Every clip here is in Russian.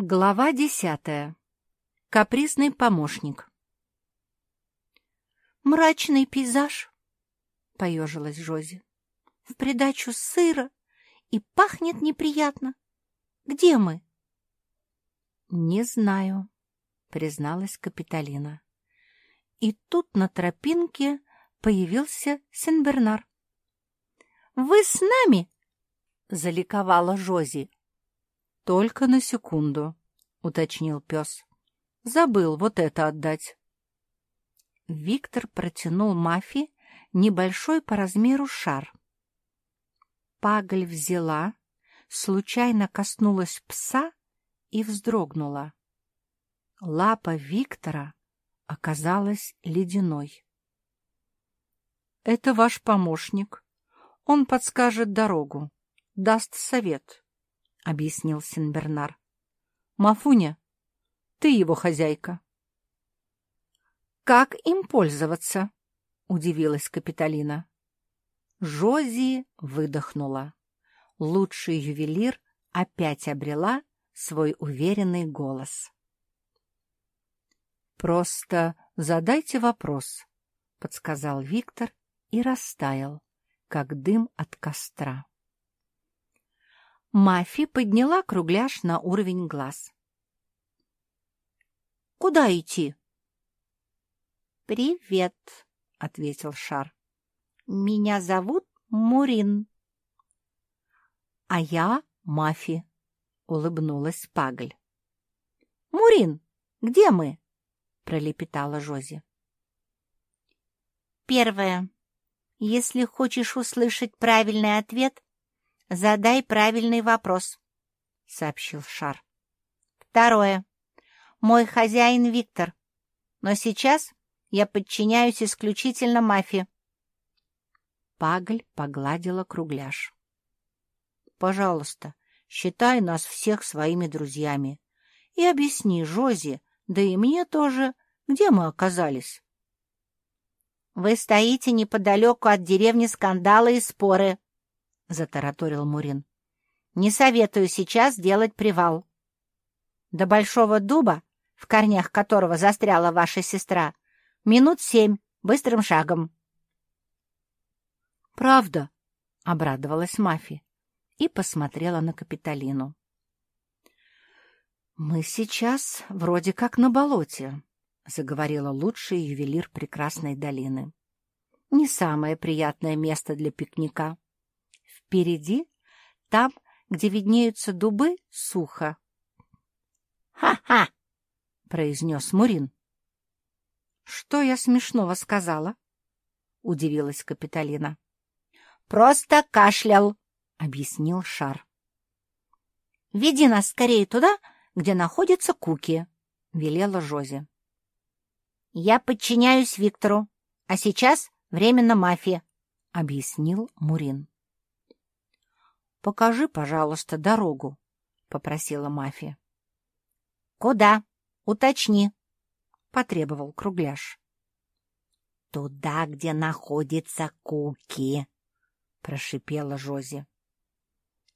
Глава десятая. Капризный помощник. «Мрачный пейзаж», — поежилась Жози. «В придачу сыро и пахнет неприятно. Где мы?» «Не знаю», — призналась Капитолина. И тут на тропинке появился Сенбернар. «Вы с нами?» — заликовала Жози. «Только на секунду», — уточнил пес. «Забыл вот это отдать». Виктор протянул Мафи небольшой по размеру шар. Пагль взяла, случайно коснулась пса и вздрогнула. Лапа Виктора оказалась ледяной. «Это ваш помощник. Он подскажет дорогу, даст совет», — объяснил Синбернар. «Мафуня, ты его хозяйка». «Как им пользоваться?» — удивилась Капитолина. Жози выдохнула. Лучший ювелир опять обрела свой уверенный голос. «Просто задайте вопрос», — подсказал Виктор и растаял, как дым от костра. Мафи подняла кругляш на уровень глаз. «Куда идти?» «Привет», — ответил Шар. «Меня зовут Мурин». «А я Мафи», — улыбнулась Пагль. «Мурин, где мы?» — пролепетала Жози. «Первое. Если хочешь услышать правильный ответ, Задай правильный вопрос, — сообщил Шар. Второе. Мой хозяин Виктор, но сейчас я подчиняюсь исключительно мафии. Пагль погладила кругляш. «Пожалуйста, считай нас всех своими друзьями. И объясни Жозе, да и мне тоже, где мы оказались». «Вы стоите неподалеку от деревни Скандала и Споры», — затараторил Мурин. «Не советую сейчас делать привал. До Большого дуба, в корнях которого застряла ваша сестра, минут семь быстрым шагом». «Правда?» — обрадовалась Мафи и посмотрела на Капитолину. «Мы сейчас вроде как на болоте», — заговорила лучший ювелир прекрасной долины. «Не самое приятное место для пикника». Впереди, там, где виднеются дубы, сухо. «Ха-ха!» — произнес Мурин. «Что я смешного сказала?» — удивилась Капитолина. «Просто кашлял», — объяснил Шар. «Веди нас скорее туда, где находится Куки», — велела Жози. «Я подчиняюсь Виктору, а сейчас временно мафии», — объяснил Мурин. «Покажи, пожалуйста, дорогу», — попросила мафия. «Куда? Уточни», — потребовал Кругляш. «Туда, где находится Куки», — прошипела Жози.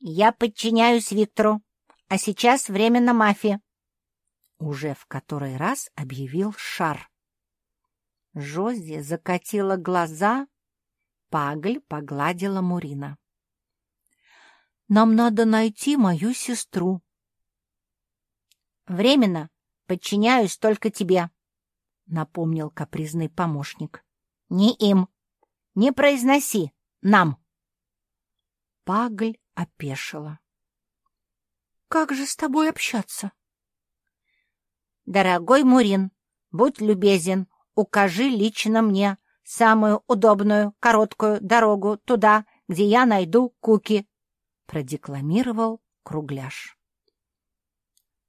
«Я подчиняюсь Виктору, а сейчас временно мафии», — уже в который раз объявил Шар. Жози закатила глаза, Пагль погладила Мурина. Нам надо найти мою сестру. Временно подчиняюсь только тебе, — напомнил капризный помощник. Не им. Не произноси. Нам. Пагль опешила. Как же с тобой общаться? Дорогой Мурин, будь любезен, укажи лично мне самую удобную, короткую дорогу туда, где я найду Куки продекламировал Кругляш.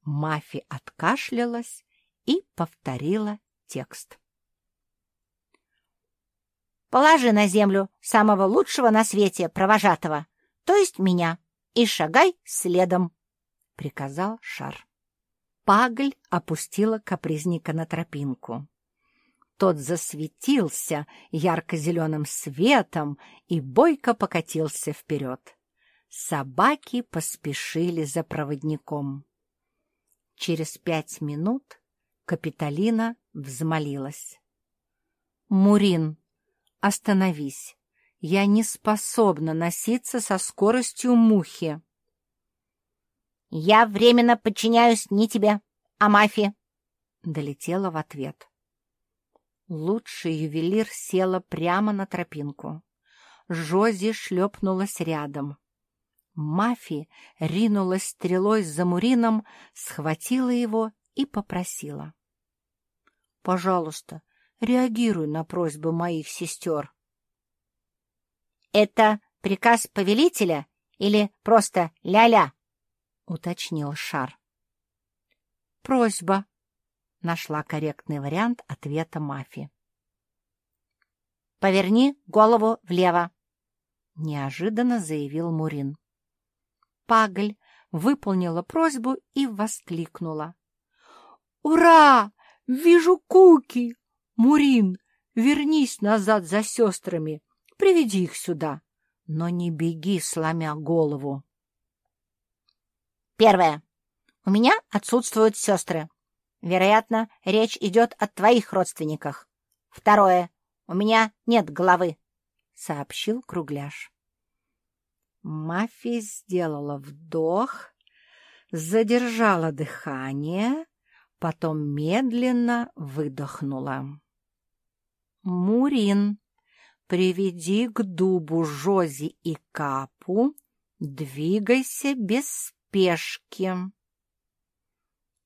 Мафи откашлялась и повторила текст. «Положи на землю самого лучшего на свете провожатого, то есть меня, и шагай следом», — приказал Шар. Пагль опустила капризника на тропинку. Тот засветился ярко-зеленым светом и бойко покатился вперед. Собаки поспешили за проводником. Через пять минут Капитолина взмолилась. «Мурин, остановись. Я не способна носиться со скоростью мухи». «Я временно подчиняюсь не тебе, а мафии», — долетела в ответ. Лучший ювелир села прямо на тропинку. Жози шлепнулась рядом. Мафи ринулась стрелой за Мурином, схватила его и попросила. — Пожалуйста, реагируй на просьбы моих сестер. — Это приказ повелителя или просто ля-ля? — уточнил Шар. — Просьба, — нашла корректный вариант ответа Мафи. — Поверни голову влево, — неожиданно заявил Мурин. Пагль выполнила просьбу и воскликнула. «Ура! Вижу Куки! Мурин, вернись назад за сестрами, приведи их сюда, но не беги, сломя голову». Первое. У меня отсутствуют сестры. Вероятно, речь идет о твоих родственниках. Второе. У меня нет головы, — сообщил Кругляш. Мафи сделала вдох, задержала дыхание, потом медленно выдохнула. «Мурин, приведи к дубу Жози и Капу, двигайся без спешки».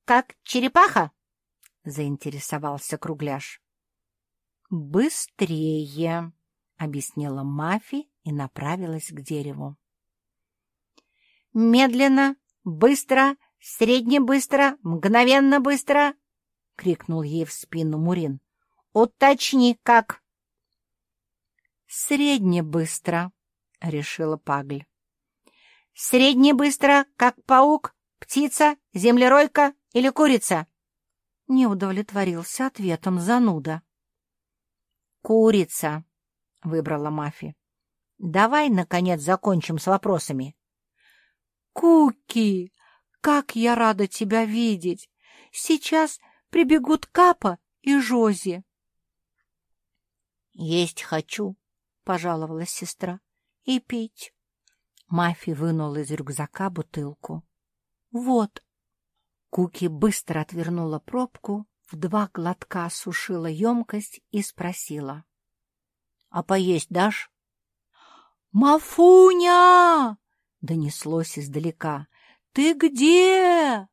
«Как черепаха?» — заинтересовался Кругляш. «Быстрее!» — объяснила Мафи и направилась к дереву. «Медленно, быстро, средне-быстро, мгновенно быстро!» — крикнул ей в спину Мурин. «Уточни, как!» «Средне-быстро», — решила Пагль. «Средне-быстро, как паук, птица, землеройка или курица?» Не удовлетворился ответом зануда. «Курица», — выбрала Мафи. «Давай, наконец, закончим с вопросами. «Куки, как я рада тебя видеть! Сейчас прибегут Капа и Жози!» «Есть хочу», — пожаловалась сестра, — «и пить». Мафи вынула из рюкзака бутылку. «Вот». Куки быстро отвернула пробку, в два глотка осушила емкость и спросила. «А поесть дашь?» «Мафуня!» Донеслось издалека. «Ты где?»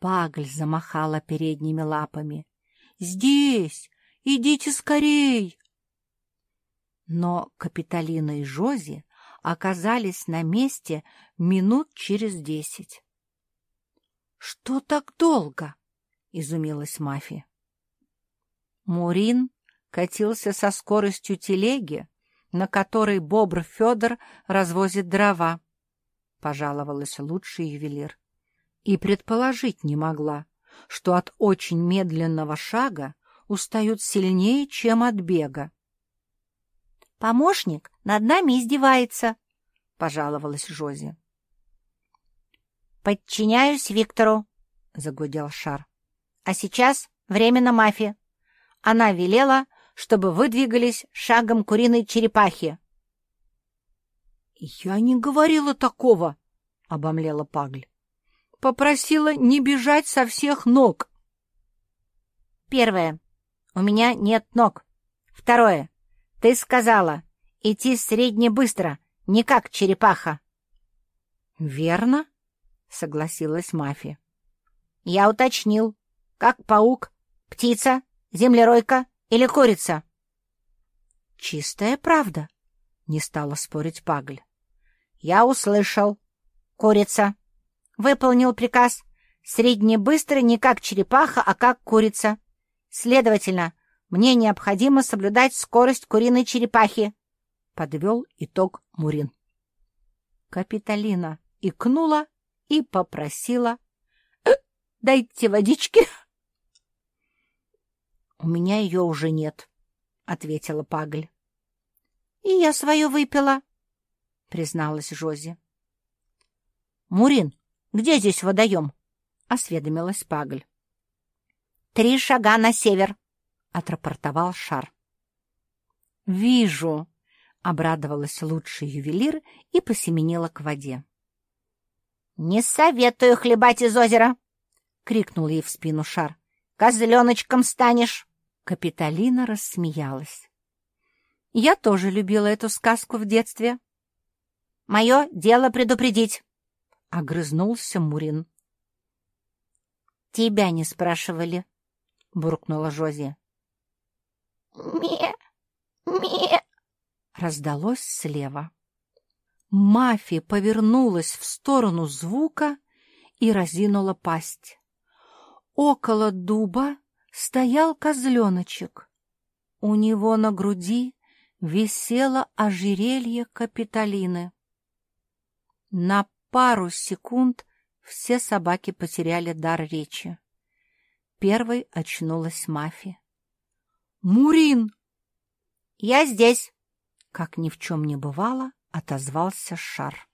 Пагль замахала передними лапами. «Здесь! Идите скорей!» Но Капитолина и Жози оказались на месте минут через десять. «Что так долго?» — изумилась Мафи. Мурин катился со скоростью телеги, на которой бобр Федор развозит дрова, — пожаловалась лучший ювелир. И предположить не могла, что от очень медленного шага устают сильнее, чем от бега. — Помощник над нами издевается, — пожаловалась Жози. — Подчиняюсь Виктору, — загудел Шар. — А сейчас время на мафии. Она велела чтобы вы двигались шагом куриной черепахи. — Я не говорила такого, — обомлела Пагль. — Попросила не бежать со всех ног. — Первое. У меня нет ног. Второе. Ты сказала идти средне быстро, не как черепаха. — Верно, — согласилась Мафи. — Я уточнил. Как паук, птица, землеройка или курица? — Чистая правда, — не стала спорить Пагль. — Я услышал. Курица. Выполнил приказ. Средне быстро не как черепаха, а как курица. Следовательно, мне необходимо соблюдать скорость куриной черепахи. Подвел итог Мурин. Капитолина икнула и попросила. «Э, — Дайте водички. — «У меня ее уже нет», — ответила Пагль. «И я свое выпила», — призналась Жози. «Мурин, где здесь водоем?» — осведомилась Пагль. «Три шага на север», — отрапортовал Шар. «Вижу», — обрадовалась лучший ювелир и посеменила к воде. «Не советую хлебать из озера!» — крикнул ей в спину Шар. «Козленочком станешь!» Капитолина рассмеялась. «Я тоже любила эту сказку в детстве». «Мое дело предупредить», — огрызнулся Мурин. «Тебя не спрашивали», — буркнула Жози. «Ме! Ме!» — раздалось слева. Мафи повернулась в сторону звука и разинула пасть. Около дуба стоял козленочек. У него на груди висело ожерелье Капитолины. На пару секунд все собаки потеряли дар речи. Первой очнулась Мафи. «Мурин!» «Я здесь!» Как ни в чем не бывало, отозвался Шар.